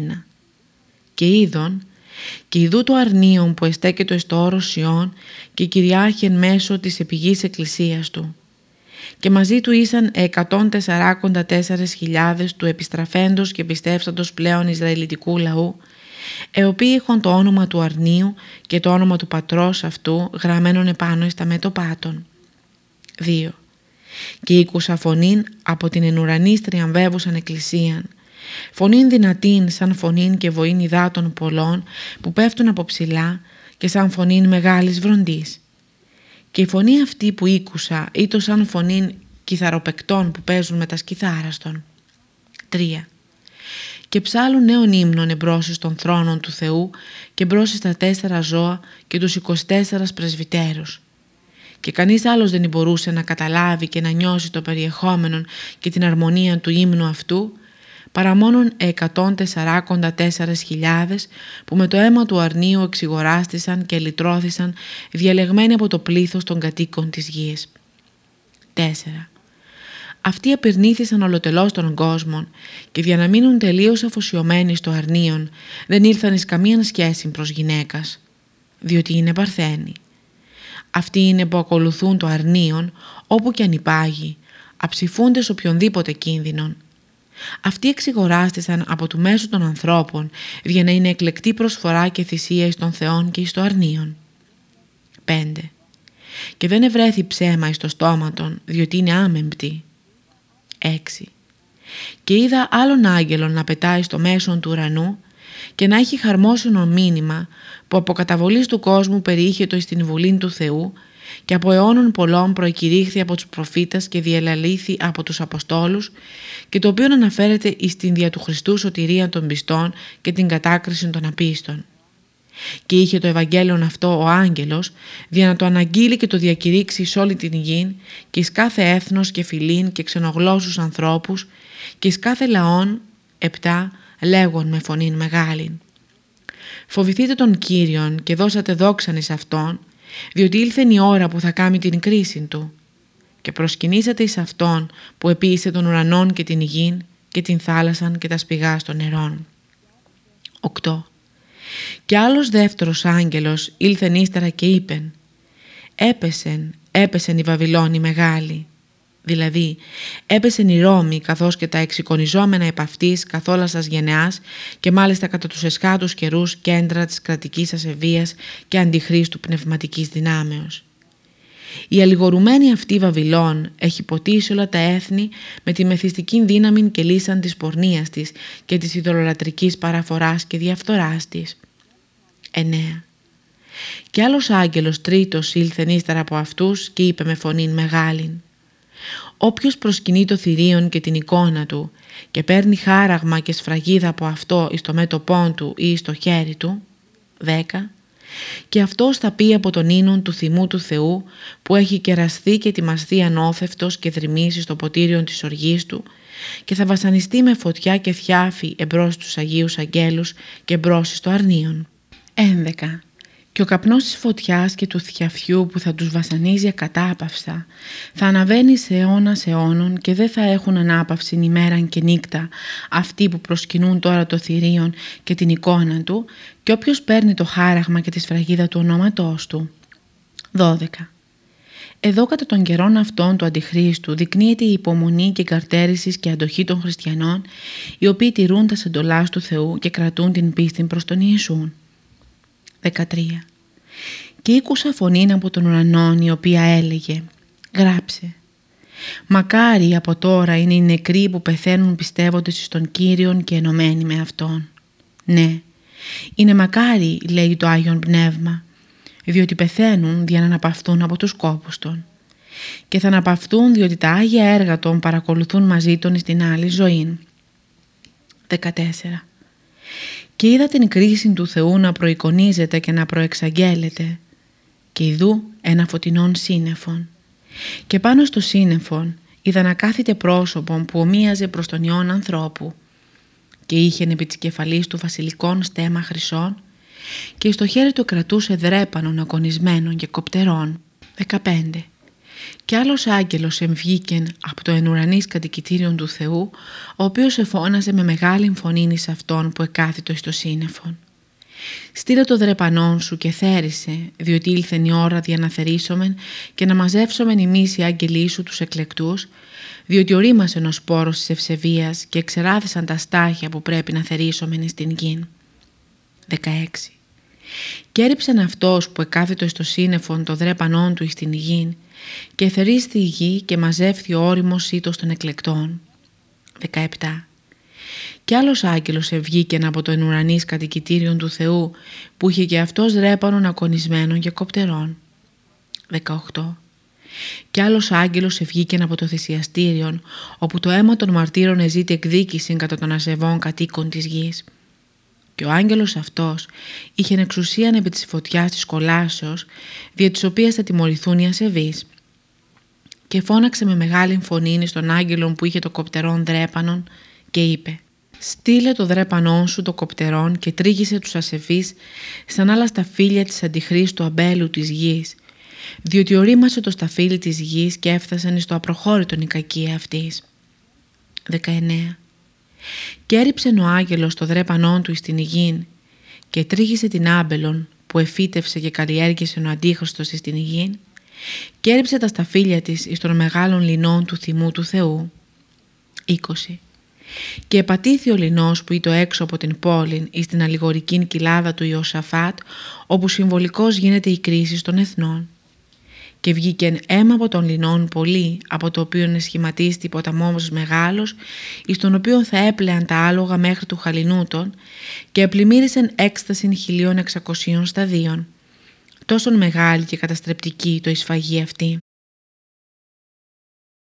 ένα. Και είδον, και ειδού το αρνίον που εστέκετο στο όρος Σιών και κυριάρχει εν μέσω της επιγής εκκλησίας του. Και μαζί του ήσαν 144.000 του επιστραφέντος και πιστεύσαντος πλέον Ισραηλιτικού λαού, οι οποίοι έχουν το όνομα του αρνίου και το όνομα του πατρός αυτού γραμμένον επάνω στα μέτωπάτων. 2. Και ήκουσα φωνήν από την ενουρανής τριαμβεύουσαν εκκλησίαν, φωνήν δυνατήν σαν φωνήν και βοήν υδάτων πολλών που πέφτουν από ψηλά και σαν φωνήν μεγάλης βροντής. Και η φωνή αυτή που ήκουσα ήταν σαν φωνήν κιθαροπεκτών που παίζουν με τα σκιθάραστον. 3. Και ψάλουν νέων ύμνων εμπρόσεις των θρόνων του Θεού και μπρόσεις στα τέσσερα ζώα και τους 24 πρεσβυτέρους. Και κανείς άλλος δεν μπορούσε να καταλάβει και να νιώσει το περιεχόμενο και την αρμονία του ύμνου αυτού παρά μόνον 144.000 που με το αίμα του αρνίου εξηγοράστησαν και λυτρώθησαν διαλεγμένοι από το πλήθος των κατοίκων της γης. 4. Αυτοί απερνήθησαν ολοτελώς των κόσμων και για να μείνουν τελείως αφοσιωμένοι στο αρνίον δεν ήρθαν εις καμία σχέση προς γυναίκας, διότι είναι παρθένοι. Αυτοί είναι που ακολουθούν το αρνίον όπου και αν υπάγει, αψηφούνται σε οποιονδήποτε κίνδυνον αυτοί εξηγοράστησαν από του μέσου των ανθρώπων για να είναι εκλεκτή προσφορά και θυσία εις των θεών και εις το αρνίον. 5. Και δεν ευρέθη ψέμα εις το στόμα των, διότι είναι άμεμπτη. 6. Και είδα άλλον άγγελον να πετάει στο μέσον του ουρανού και να έχει χαρμόσυνο μήνυμα που από καταβολής του κόσμου περιείχε το εις την βουλήν του Θεού και από αιώνων πολλών προεκηρύχθη από τους προφήτες και διελαλήθη από τους Αποστόλους και το οποίο αναφέρεται εις την δια του Χριστού σωτηρία των πιστών και την κατάκριση των απίστων. Και είχε το Ευαγγέλιο αυτό ο άγγελος για να το αναγγείλει και το διακηρύξει σε όλη την γη και εις κάθε έθνος και φιλήν και ξενογλώσσους ανθρώπους και εις κάθε λαόν επτά λέγον με φωνήν μεγάλην. Φοβηθείτε τον Κύριον και δώσατε δόξαν εις Αυτόν διότι ήλθεν η ώρα που θα κάνει την κρίση του και προσκυνήσατε εις Αυτόν που επίησε τον ουρανόν και την υγιήν και την θάλασσαν και τα σπηγά των νερών. 8. Και άλλος δεύτερος άγγελος ήλθεν ύστερα και είπεν «Έπεσεν, έπεσεν η Βαβυλώνη μεγάλη, Δηλαδή, έπεσε η Ρώμη καθώς και τα εξοικονιζόμενα επ' αυτής καθ' όλας σας γενεάς και μάλιστα κατά τους εσχάτους καιρούς κέντρα της κρατικής ασεβίας και αντιχρίστου πνευματικής δυνάμεως. Η αλληγορουμένη αυτή Βαβυλών έχει ποτίσει όλα τα έθνη με τη μεθυστική δύναμη και λύσαν της πορνείας της και της ιδωλολατρικής παραφοράς και διαφθοράς της. 9. Και άλλος άγγελος τρίτος ήλθε ύστερα από αυτούς και είπε με φωνή μεγάλην Όποιος προσκυνεί το θηρίον και την εικόνα του και παίρνει χάραγμα και σφραγίδα από αυτό εις το μέτωπό του ή στο χέρι του, 10. Και αυτός θα πει από τον ίνον του θυμού του Θεού που έχει κεραστεί και ετοιμαστεί ανώθευτος και δρυμίσει στο ποτήριο της οργής του και θα βασανιστεί με φωτιά και θιάφη εμπρός στους Αγίους Αγγέλους και εμπρός στο αρνίον. 11 και ο καπνός της φωτιάς και του θιαφιού που θα τους βασανίζει ακατάπαυστα θα αναβαίνει σε αιώνα αιώνων και δεν θα έχουν ανάπαυση ημέρα και νύχτα αυτοί που προσκυνούν τώρα το θηρίον και την εικόνα του και όποιος παίρνει το χάραγμα και τη σφραγίδα του ονόματός του. 12. Εδώ κατά των καιρών αυτών του Αντιχρίστου δεικνύεται η υπομονή και καρτέρηση και αντοχή των χριστιανών οι οποίοι τηρούν τα σεντολάς του Θεού και κρατούν την πίστη προς τον Ιησούν. 13. Και ήκουσα φωνή από τον ουρανό η οποία έλεγε «Γράψε». Μακάρι από τώρα είναι οι νεκροί που πεθαίνουν πιστεύοντες στον Κύριον και ενωμένοι με Αυτόν. Ναι, είναι μακάρι λέει το Άγιον Πνεύμα, διότι πεθαίνουν για να αναπαυθούν από τους κόπους των. Και θα αναπαυθούν διότι τα Άγια έργα των παρακολουθούν μαζί των στην άλλη ζωή. 14 και είδα την κρίση του Θεού να προεικονίζεται και να προεξαγγέλλεται και ειδού ένα φωτεινόν σύννεφον και πάνω στο σύννεφον είδα να κάθεται πρόσωπο που ομοίαζε προς τον ιόν ανθρώπου και είχε επί της κεφαλής του βασιλικών στέμα χρυσών και στο χέρι του κρατούσε δρέπανον ακονισμένων και κοπτερών. 15. Κι άλλος άγγελος εμβγήκεν από το ενουρανής κατοικητήριον του Θεού, ο οποίος εφώναζε με μεγάλη φωνήνη σε αυτόν που εκάθιτο στο σύννεφον. Στείλε το δρεπανόν σου και θέρισε, διότι ήλθεν η ώρα δια να θερήσομεν και να μαζεύσομεν εμείς οι άγγελοι σου τους εκλεκτούς, διότι ορίμασε ο σπόρος της ευσεβίας και εξεράθησαν τα στάχια που πρέπει να θερήσομεν στην γην. 16. Και έριψεν αυτός που εκάθετο στο σύννεφον το δρέπανόν του στην γην και θερίστη η γη και μαζεύθη ο όριμος σύτος των εκλεκτών. 17. Κι άλλος άγγελος ευγήκεν από το ενουρανής κατοικητήριον του Θεού που είχε και αυτός ρέπανον ακονισμένων και κοπτερών. 18. Κι άλλος άγγελος ευγήκεν από το θυσιαστήριον όπου το αίμα των μαρτύρων εζήτη εκδίκηση κατά των ασεβών κατοίκων της γης. Και ο άγγελος αυτός είχε εξουσίαν επί της φωτιάς της κολάσεως δια της οποίας θα τιμωρηθούν οι ασεβείς. Και φώναξε με μεγάλη φωνή στον άγγελον που είχε το κοπτερόν δρέπανον και είπε «Στείλε το δρέπανόν σου το κοπτερόν και τρίγησε τους ασεβείς σαν άλλα σταφύλια της αντιχρίστου αμπέλου της γης, διότι ορίμασε το σταφύλι της γης και έφτασαν στο απροχώρητον η κακία αυτής». 19. Και έριψε ο άγγελος το δρέπανόν του στην υγιήν και τρίγησε την άμπελον που εφύτευσε και καλλιέργησε ο αντίχρηστος στην υγιήν και έριψε τα σταφύλια της εις των μεγάλων λινών του θυμού του Θεού. 20. Και επατήθη ο λινός που ήταν έξω από την πόλη εις την αλληγορική κοιλάδα του Ιωσαφάτ όπου συμβολικός γίνεται η κρίση των εθνών και βγήκε αίμα από των λινών πολύ, από το οποίο σχηματίστη ποταμός μεγάλος, εις τον οποίο θα έπλεαν τα άλογα μέχρι του χαλινούτων και επλημμύρισαν έκσταση χιλίων εξακοσίων σταδίων. Τόσον μεγάλη και καταστρεπτική το εισφαγή αυτή.